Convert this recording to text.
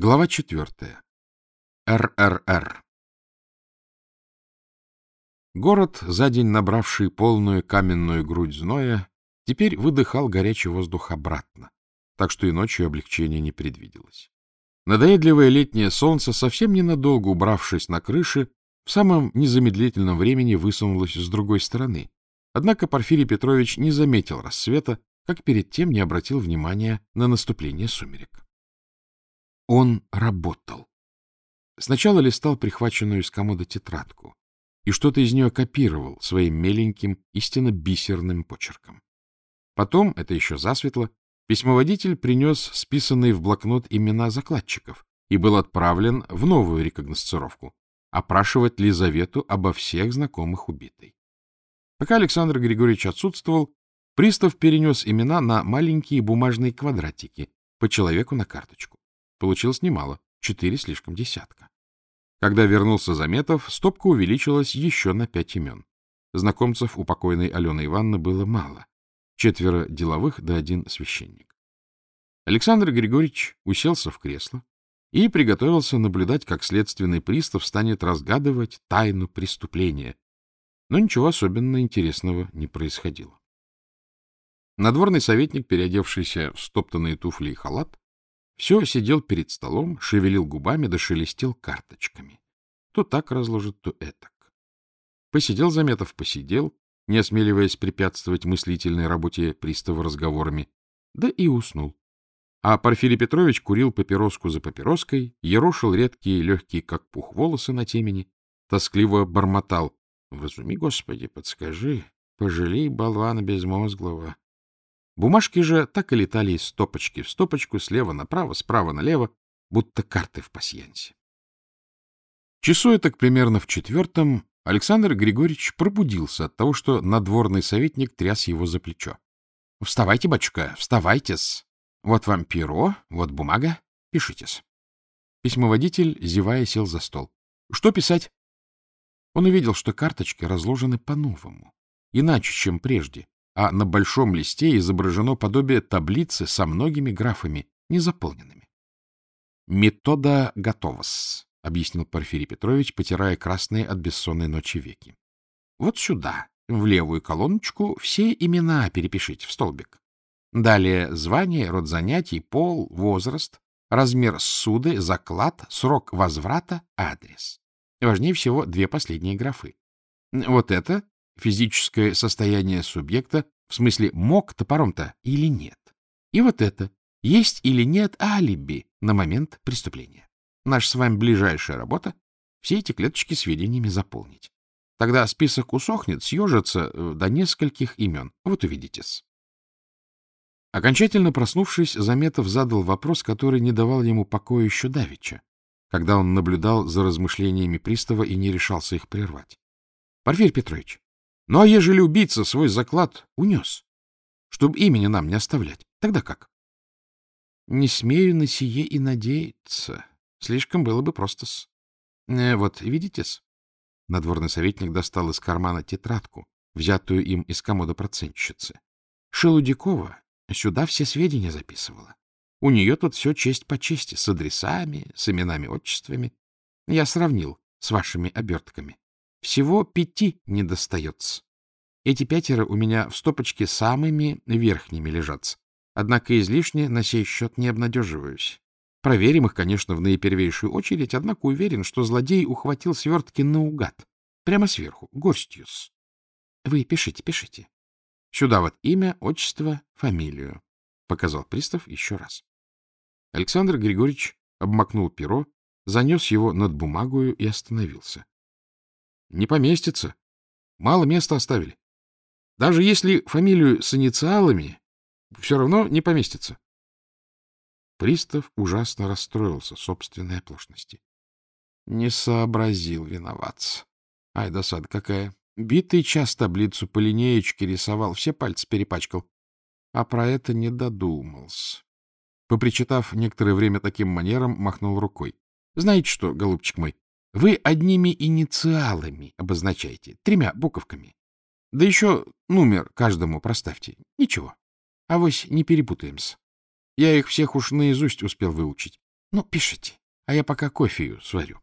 Глава четвертая. РРР. Город, за день набравший полную каменную грудь зноя, теперь выдыхал горячий воздух обратно, так что и ночью облегчения не предвиделось. Надоедливое летнее солнце, совсем ненадолго убравшись на крыше, в самом незамедлительном времени высунулось с другой стороны. Однако Порфирий Петрович не заметил рассвета, как перед тем не обратил внимания на наступление сумерек. Он работал. Сначала листал прихваченную из комода тетрадку и что-то из нее копировал своим меленьким, истинно бисерным почерком. Потом, это еще засветло, письмоводитель принес списанные в блокнот имена закладчиков и был отправлен в новую рекогносцировку опрашивать Лизавету обо всех знакомых убитой. Пока Александр Григорьевич отсутствовал, пристав перенес имена на маленькие бумажные квадратики по человеку на карточку. Получилось немало, четыре слишком десятка. Когда вернулся Заметов, стопка увеличилась еще на пять имен. Знакомцев у покойной Алены Ивановны было мало. Четверо деловых да один священник. Александр Григорьевич уселся в кресло, и приготовился наблюдать, как следственный пристав станет разгадывать тайну преступления. Но ничего особенно интересного не происходило. Надворный советник, переодевшийся в стоптанные туфли и халат, все сидел перед столом, шевелил губами да карточками. То так разложит, то этак. Посидел Заметов, посидел, не осмеливаясь препятствовать мыслительной работе пристава разговорами, да и уснул. А Порфирий Петрович курил папироску за папироской, ерошил редкие, легкие, как пух, волосы на темени, тоскливо бормотал. — Возуми, Господи, подскажи, пожалей болвана безмозглого. Бумажки же так и летали из стопочки в стопочку, слева направо, справа налево, будто карты в пасьянсе. Часу это примерно в четвертом Александр Григорьевич пробудился от того, что надворный советник тряс его за плечо. — Вставайте, батюшка, вставайте-с. Вот вам перо, вот бумага. Пишитесь. Письмоводитель, зевая, сел за стол. Что писать? Он увидел, что карточки разложены по-новому, иначе, чем прежде, а на большом листе изображено подобие таблицы со многими графами, незаполненными. «Метода готова-с», — объяснил Порфирий Петрович, потирая красные от бессонной ночи веки. «Вот сюда, в левую колоночку, все имена перепишите в столбик. Далее звание, род занятий, пол, возраст, размер суды, заклад, срок возврата, адрес. Важнее всего две последние графы. Вот это физическое состояние субъекта, в смысле мог топором-то или нет. И вот это есть или нет алиби на момент преступления. Наша с вами ближайшая работа — все эти клеточки сведениями заполнить. Тогда список усохнет, съежится э, до нескольких имен. Вот увидитесь. Окончательно проснувшись, Заметов задал вопрос, который не давал ему покоя еще давеча, когда он наблюдал за размышлениями пристава и не решался их прервать. — Порфирий Петрович, ну а ежели убийца свой заклад унес, чтобы имени нам не оставлять, тогда как? — Не смею на сие и надеяться. Слишком было бы просто-с. Э, вот, видите-с? Надворный советник достал из кармана тетрадку, взятую им из комода процентщицы. Шелудякова Сюда все сведения записывала. У нее тут все честь по чести, с адресами, с именами-отчествами. Я сравнил с вашими обертками. Всего пяти не достается. Эти пятеро у меня в стопочке самыми верхними лежат. Однако излишне на сей счет не обнадеживаюсь. Проверим их, конечно, в наипервейшую очередь, однако уверен, что злодей ухватил свертки наугад. Прямо сверху, горстью-с. Вы пишите, пишите. Сюда вот имя, отчество, фамилию. Показал пристав еще раз. Александр Григорьевич обмакнул перо, занес его над бумагою и остановился. Не поместится. Мало места оставили. Даже если фамилию с инициалами, все равно не поместится. Пристав ужасно расстроился собственной оплошности. Не сообразил виноваться. Ай, досада какая. Битый час таблицу по линеечке рисовал, все пальцы перепачкал. А про это не додумался. Попричитав некоторое время таким манером, махнул рукой. — Знаете что, голубчик мой, вы одними инициалами обозначаете, тремя буковками. Да еще номер каждому проставьте. Ничего. А вось не перепутаемся. Я их всех уж наизусть успел выучить. Ну, пишите, а я пока кофею сварю.